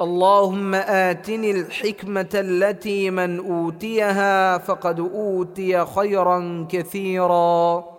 اللهم آتني الحكمة التي من أوتيها فقد أوتي خيرا كثيرا.